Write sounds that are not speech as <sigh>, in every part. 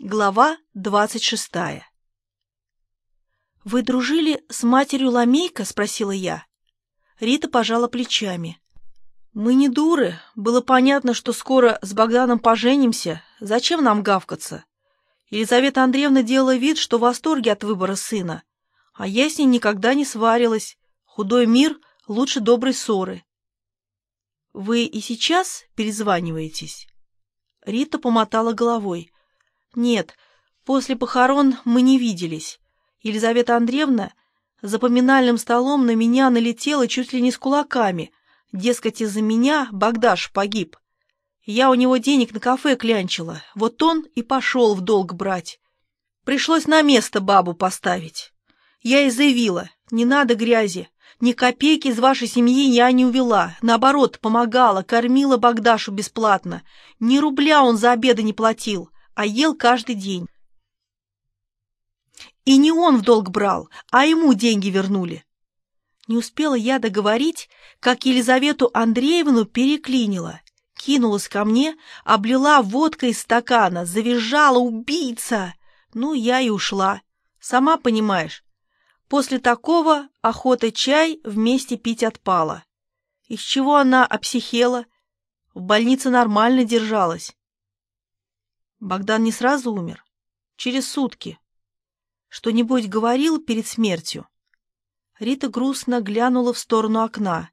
Глава двадцать шестая «Вы дружили с матерью Ламейка?» — спросила я. Рита пожала плечами. «Мы не дуры. Было понятно, что скоро с Богданом поженимся. Зачем нам гавкаться?» Елизавета Андреевна делала вид, что в восторге от выбора сына. А я с ней никогда не сварилась. Худой мир лучше доброй ссоры. «Вы и сейчас перезваниваетесь?» Рита помотала головой. «Нет, после похорон мы не виделись. Елизавета Андреевна за поминальным столом на меня налетела чуть ли не с кулаками. Дескать, из-за меня Богдаш погиб. Я у него денег на кафе клянчила, вот он и пошел в долг брать. Пришлось на место бабу поставить. Я и заявила, не надо грязи, ни копейки из вашей семьи я не увела. Наоборот, помогала, кормила Богдашу бесплатно. Ни рубля он за обеды не платил, а ел каждый день. И не он в долг брал, а ему деньги вернули. Не успела я договорить, как Елизавету Андреевну переклинила. Кинулась ко мне, облила водкой из стакана, завизжала «Убийца!» Ну, я и ушла. Сама понимаешь, После такого охота чай вместе пить отпала. Из чего она обсихела? В больнице нормально держалась. Богдан не сразу умер. Через сутки. Что-нибудь говорил перед смертью? Рита грустно глянула в сторону окна.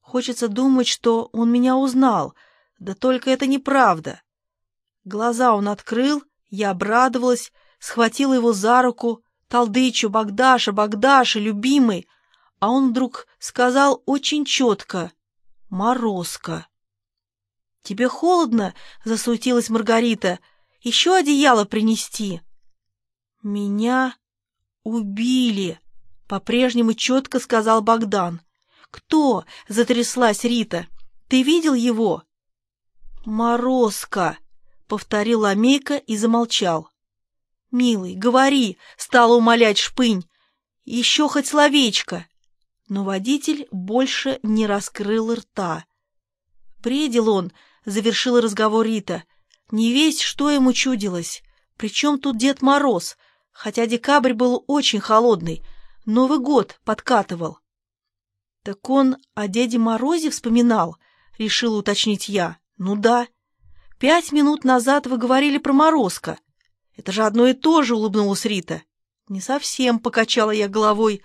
Хочется думать, что он меня узнал, да только это неправда. Глаза он открыл, я обрадовалась, схватила его за руку, Талдычу, Богдаша, Богдаша, любимый, а он вдруг сказал очень четко «Морозко». «Тебе холодно?» — засуетилась Маргарита. «Еще одеяло принести?» «Меня убили», — по-прежнему четко сказал Богдан. «Кто?» — затряслась Рита. «Ты видел его?» «Морозко», — повторил Амейка и замолчал. «Милый, говори!» — стала умолять Шпынь. «Еще хоть словечко!» Но водитель больше не раскрыл рта. «Бредил он!» — завершила разговор Рита. «Не весь, что ему чудилось. Причем тут Дед Мороз, хотя декабрь был очень холодный. Новый год подкатывал». «Так он о Деде Морозе вспоминал?» — решила уточнить я. «Ну да. Пять минут назад вы говорили про Морозко». Это же одно и то же, улыбнулась Рита. Не совсем, покачала я головой.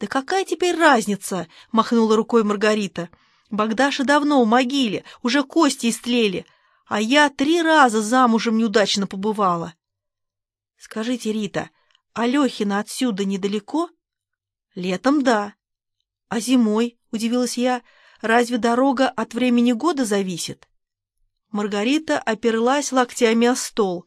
Да какая теперь разница, махнула рукой Маргарита. Богдаша давно в могиле, уже кости истлели, а я три раза замужем неудачно побывала. Скажите, Рита, Алехина отсюда недалеко? Летом да. А зимой, удивилась я, разве дорога от времени года зависит? Маргарита оперлась локтями о стол.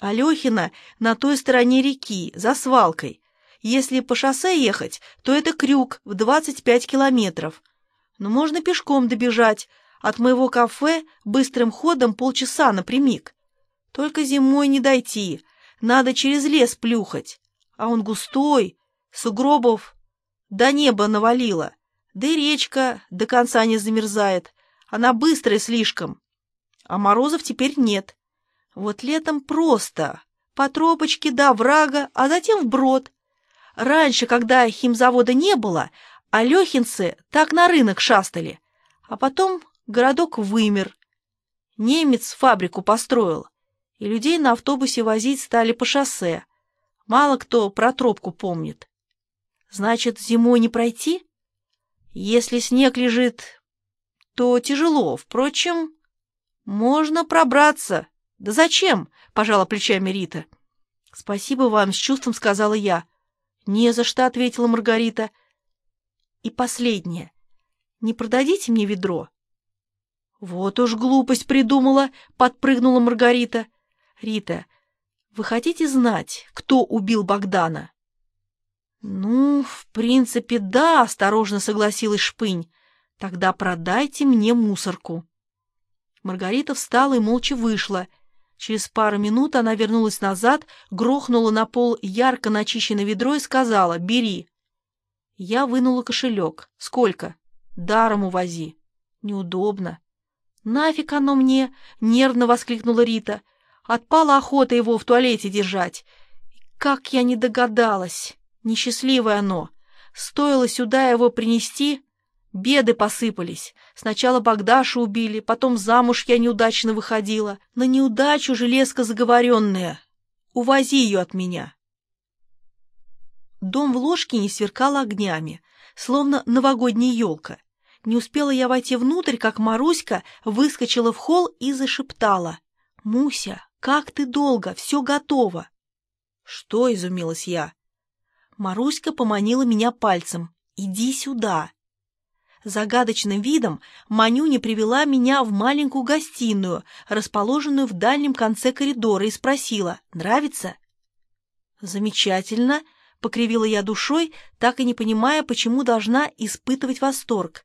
Алехина на той стороне реки, за свалкой. Если по шоссе ехать, то это крюк в 25 километров. Но можно пешком добежать. От моего кафе быстрым ходом полчаса напрямик. Только зимой не дойти. Надо через лес плюхать. А он густой, сугробов до неба навалило. Да и речка до конца не замерзает. Она быстрая слишком. А морозов теперь нет. Вот летом просто. По тропочке до врага, а затем вброд. Раньше, когда химзавода не было, алехинцы так на рынок шастали. А потом городок вымер. Немец фабрику построил, и людей на автобусе возить стали по шоссе. Мало кто про тропку помнит. Значит, зимой не пройти? Если снег лежит, то тяжело. Впрочем, можно пробраться. «Да зачем?» — пожала плечами Рита. «Спасибо вам», — с чувством сказала я. «Не за что», — ответила Маргарита. «И последнее. Не продадите мне ведро?» «Вот уж глупость придумала», — подпрыгнула Маргарита. «Рита, вы хотите знать, кто убил Богдана?» «Ну, в принципе, да», — осторожно согласилась Шпынь. «Тогда продайте мне мусорку». Маргарита встала и молча вышла — Через пару минут она вернулась назад, грохнула на пол ярко начищенное ведро и сказала «Бери». Я вынула кошелек. «Сколько?» «Даром увози». «Неудобно». «Нафиг оно мне?» — нервно воскликнула Рита. Отпала охота его в туалете держать. Как я не догадалась. Несчастливое оно. Стоило сюда его принести, беды посыпались. Сначала Богдашу убили, потом замуж я неудачно выходила. На неудачу железка заговоренная. Увози ее от меня. Дом в Ложкине сверкал огнями, словно новогодняя елка. Не успела я войти внутрь, как Маруська выскочила в холл и зашептала. «Муся, как ты долго? Все готово!» «Что?» — изумилась я. Маруська поманила меня пальцем. «Иди сюда!» Загадочным видом Манюня привела меня в маленькую гостиную, расположенную в дальнем конце коридора, и спросила «Нравится?» «Замечательно!» — покривила я душой, так и не понимая, почему должна испытывать восторг.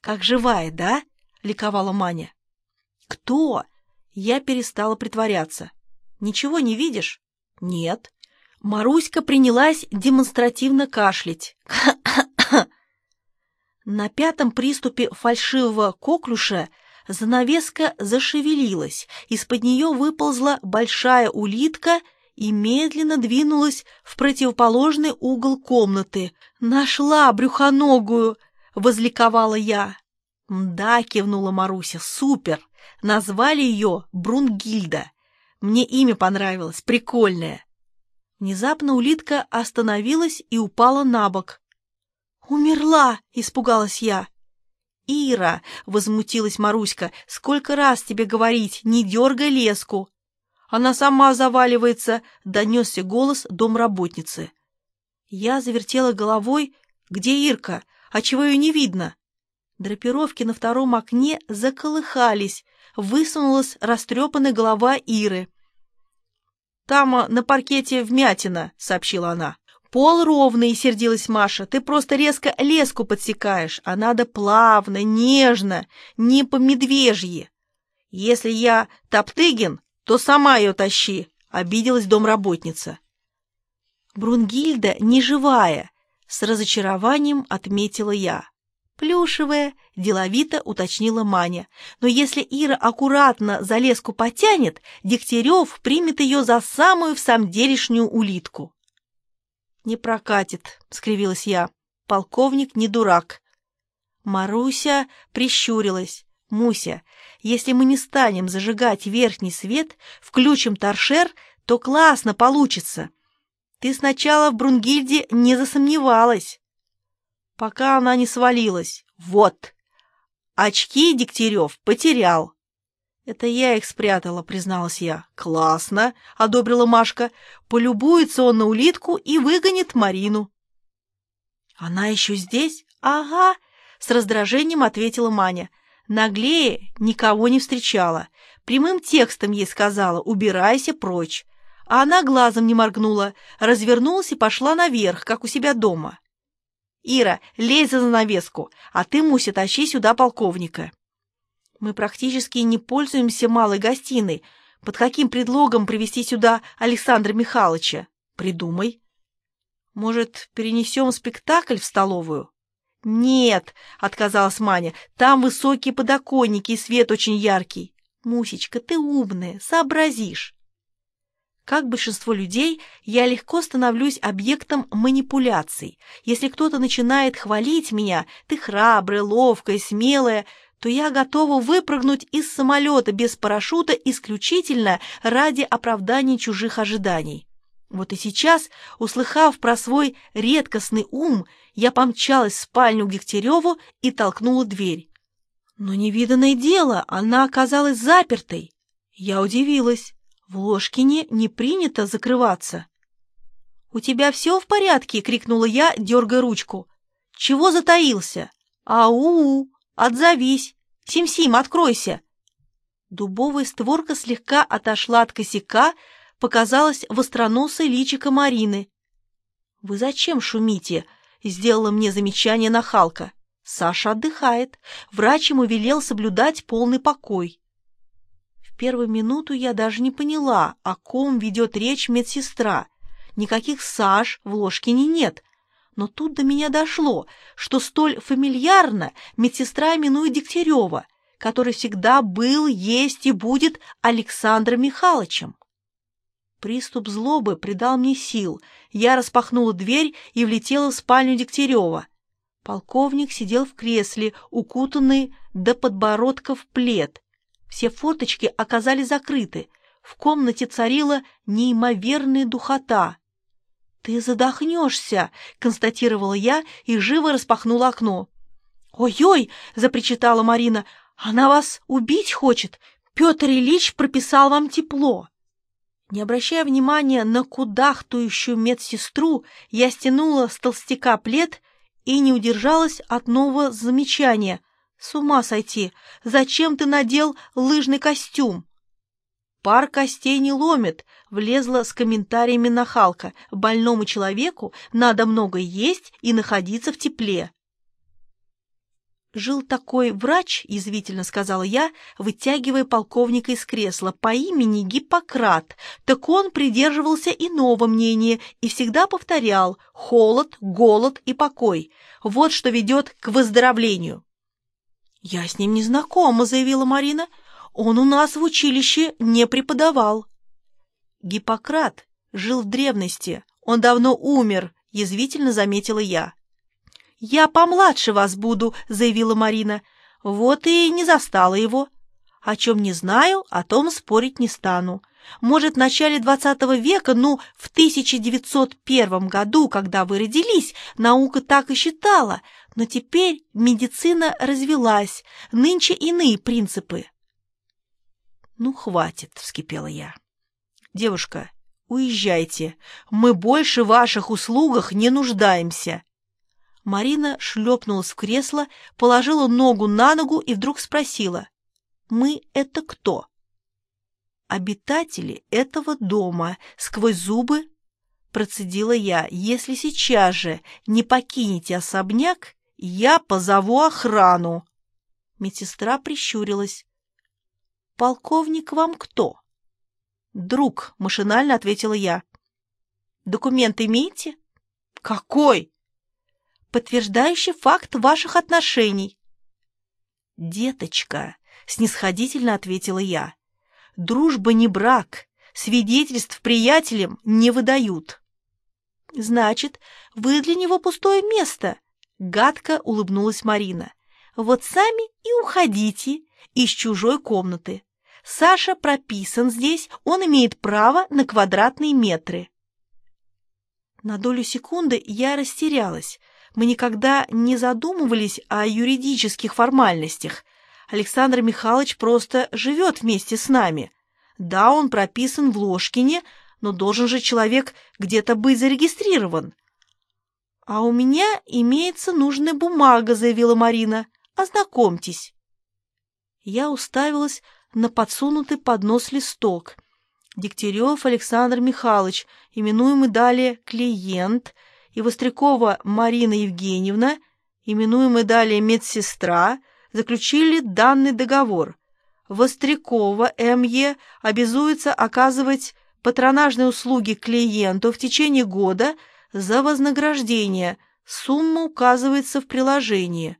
«Как живая, да?» — ликовала Маня. «Кто?» Я перестала притворяться. «Ничего не видишь?» «Нет». Маруська принялась демонстративно кашлять. <coughs> На пятом приступе фальшивого коклюша занавеска зашевелилась, из-под нее выползла большая улитка и медленно двинулась в противоположный угол комнаты. «Нашла брюхоногую!» — возликовала я. «Да», — кивнула Маруся, — «супер! Назвали ее Брунгильда. Мне имя понравилось, прикольное». Внезапно улитка остановилась и упала на бок. «Умерла!» — испугалась я. «Ира!» — возмутилась Маруська. «Сколько раз тебе говорить, не дергай леску!» «Она сама заваливается!» — донесся голос домработницы. Я завертела головой. «Где Ирка? А чего ее не видно?» Драпировки на втором окне заколыхались, высунулась растрепанная голова Иры. «Там а, на паркете вмятина», — сообщила она. «Пол ровный», — сердилась Маша. «Ты просто резко леску подсекаешь, а надо плавно, нежно, не по-медвежьи. Если я Топтыгин, то сама ее тащи», — обиделась домработница. «Брунгильда не живая», — с разочарованием отметила я. «Плюшевая», — деловито уточнила Маня. «Но если Ира аккуратно за леску потянет, Дегтярев примет ее за самую в самом делешнюю улитку». «Не прокатит», — скривилась я. «Полковник не дурак». Маруся прищурилась. «Муся, если мы не станем зажигать верхний свет, включим торшер, то классно получится. Ты сначала в Брунгильде не засомневалась» пока она не свалилась. Вот. Очки Дегтярев потерял. Это я их спрятала, призналась я. Классно, одобрила Машка. Полюбуется он на улитку и выгонит Марину. Она еще здесь? Ага, с раздражением ответила Маня. Наглее никого не встречала. Прямым текстом ей сказала «убирайся прочь». А она глазом не моргнула, развернулась и пошла наверх, как у себя дома. Ира, лезь за занавеску, а ты, Муся, тащи сюда полковника. Мы практически не пользуемся малой гостиной. Под каким предлогом привести сюда Александра Михайловича? Придумай. Может, перенесем спектакль в столовую? Нет, отказалась Маня, там высокие подоконники и свет очень яркий. Мусечка, ты умная, сообразишь. Как большинство людей, я легко становлюсь объектом манипуляций. Если кто-то начинает хвалить меня, ты храбрая, ловкая, смелая, то я готова выпрыгнуть из самолета без парашюта исключительно ради оправдания чужих ожиданий. Вот и сейчас, услыхав про свой редкостный ум, я помчалась в спальню к Дегтяреву и толкнула дверь. Но невиданное дело, она оказалась запертой. Я удивилась. В Ложкине не принято закрываться. «У тебя все в порядке?» — крикнула я, дергая ручку. «Чего затаился? Ау! Отзовись! Сим-Сим, откройся!» Дубовая створка слегка отошла от косяка, показалась востроносой личико Марины. «Вы зачем шумите?» — сделала мне замечание нахалка. «Саша отдыхает. Врач ему велел соблюдать полный покой» первую минуту я даже не поняла, о ком ведет речь медсестра. Никаких Саш в Ложкине нет. Но тут до меня дошло, что столь фамильярно медсестра именует Дегтярева, который всегда был, есть и будет Александром Михайловичем. Приступ злобы придал мне сил. Я распахнула дверь и влетела в спальню Дегтярева. Полковник сидел в кресле, укутанный до подбородка в плед. Все форточки оказались закрыты. В комнате царила неимоверная духота. «Ты задохнешься!» — констатировала я и живо распахнула окно. «Ой-ой!» — запричитала Марина. «Она вас убить хочет! Петр Ильич прописал вам тепло!» Не обращая внимания на кудахтующую медсестру, я стянула с толстяка плед и не удержалась от нового замечания. «С ума сойти! Зачем ты надел лыжный костюм?» «Пар костей не ломит», — влезла с комментариями нахалка. «Больному человеку надо много есть и находиться в тепле». «Жил такой врач», — язвительно сказала я, вытягивая полковника из кресла, по имени Гиппократ. Так он придерживался иного мнения и всегда повторял «холод, голод и покой». Вот что ведет к выздоровлению. «Я с ним не знакома», — заявила Марина. Он у нас в училище не преподавал. Гиппократ жил в древности, он давно умер, язвительно заметила я. «Я помладше вас буду», — заявила Марина. «Вот и не застала его. О чем не знаю, о том спорить не стану. Может, в начале двадцатого века, ну, в 1901 году, когда вы родились, наука так и считала, но теперь медицина развелась, нынче иные принципы. «Ну, хватит», — вскипела я. «Девушка, уезжайте. Мы больше в ваших услугах не нуждаемся». Марина шлепнулась в кресло, положила ногу на ногу и вдруг спросила. «Мы — это кто?» «Обитатели этого дома», — сквозь зубы процедила я. «Если сейчас же не покинете особняк, я позову охрану». Медсестра прищурилась. «Полковник вам кто?» «Друг», — машинально ответила я. «Документ имеете?» «Какой?» «Подтверждающий факт ваших отношений». «Деточка», — снисходительно ответила я, — «дружба не брак, свидетельств приятелям не выдают». «Значит, вы для него пустое место», — гадко улыбнулась Марина. «Вот сами и уходите из чужой комнаты. Саша прописан здесь, он имеет право на квадратные метры. На долю секунды я растерялась. Мы никогда не задумывались о юридических формальностях. Александр Михайлович просто живет вместе с нами. Да, он прописан в Ложкине, но должен же человек где-то быть зарегистрирован. «А у меня имеется нужная бумага», — заявила Марина. «Ознакомьтесь». Я уставилась на подсунутый под нос листок. Дегтярев Александр Михайлович, именуемый далее клиент, и Вострякова Марина Евгеньевна, именуемая далее медсестра, заключили данный договор. Вострякова М.Е. обязуется оказывать патронажные услуги клиенту в течение года за вознаграждение. Сумма указывается в приложении.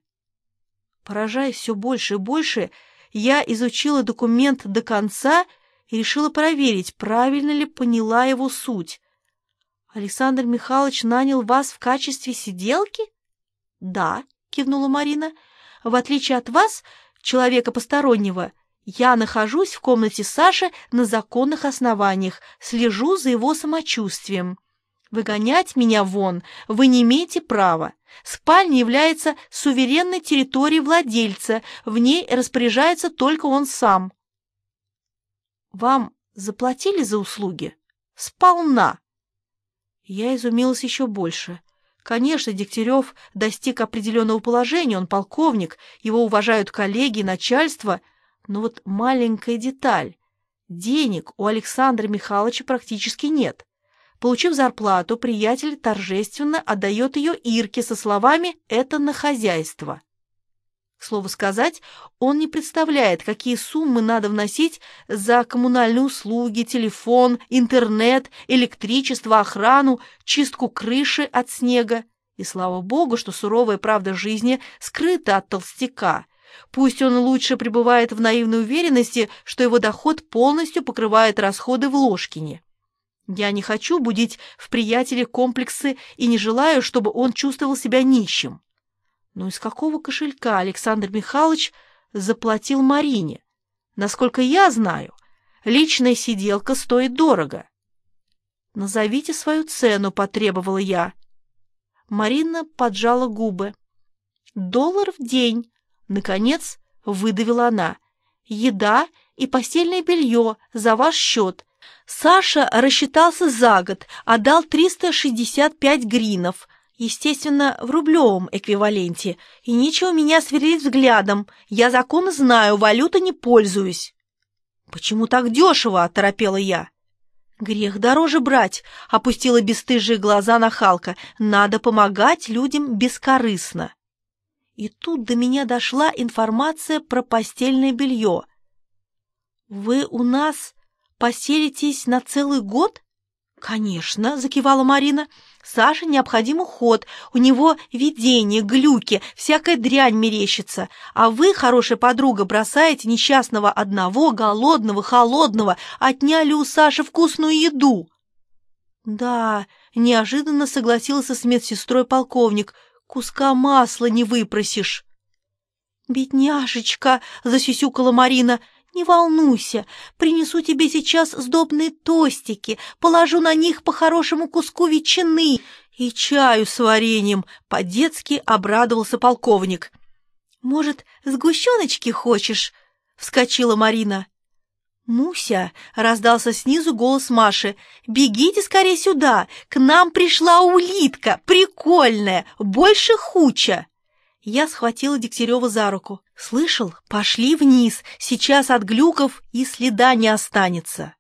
Поражаясь все больше и больше, я изучила документ до конца и решила проверить, правильно ли поняла его суть. «Александр Михайлович нанял вас в качестве сиделки?» «Да», — кивнула Марина. «В отличие от вас, человека постороннего, я нахожусь в комнате Саши на законных основаниях, слежу за его самочувствием. Выгонять меня вон вы не имеете права. Спальня является суверенной территорией владельца, в ней распоряжается только он сам. Вам заплатили за услуги? Сполна. Я изумилась еще больше. Конечно, Дегтярев достиг определенного положения, он полковник, его уважают коллеги начальство, но вот маленькая деталь. Денег у Александра Михайловича практически нет. Получив зарплату, приятель торжественно отдает ее Ирке со словами «это на хозяйство». К слову сказать, он не представляет, какие суммы надо вносить за коммунальные услуги, телефон, интернет, электричество, охрану, чистку крыши от снега. И слава богу, что суровая правда жизни скрыта от толстяка. Пусть он лучше пребывает в наивной уверенности, что его доход полностью покрывает расходы в Ложкине. Я не хочу будить в приятеле комплексы и не желаю, чтобы он чувствовал себя нищим. Но из какого кошелька Александр Михайлович заплатил Марине? Насколько я знаю, личная сиделка стоит дорого. «Назовите свою цену», — потребовала я. Марина поджала губы. «Доллар в день», — наконец выдавила она. «Еда и постельное белье за ваш счет. Саша рассчитался за год, отдал 365 гринов, естественно, в рублевом эквиваленте. И нечего меня сверлить взглядом. Я закон знаю, валюта не пользуюсь». «Почему так дешево?» — оторопела я. «Грех дороже брать», — опустила бесстыжие глаза на Халка. «Надо помогать людям бескорыстно». И тут до меня дошла информация про постельное белье. «Вы у нас поселитесь на целый год?» «Конечно», — закивала Марина. «Саше необходим уход, у него видение, глюки, всякая дрянь мерещится. А вы, хорошая подруга, бросаете несчастного одного, голодного, холодного, отняли у Саши вкусную еду». «Да», — неожиданно согласился с медсестрой полковник, «куска масла не выпросишь». «Бедняжечка!» — засюсюкала Марина. «Не волнуйся, принесу тебе сейчас сдобные тостики, положу на них по хорошему куску ветчины и чаю с вареньем», — по-детски обрадовался полковник. «Может, сгущеночки хочешь?» — вскочила Марина. «Муся!» — раздался снизу голос Маши. «Бегите скорее сюда! К нам пришла улитка! Прикольная! Больше хуча!» Я схватила Дегтярева за руку. «Слышал? Пошли вниз. Сейчас от глюков и следа не останется».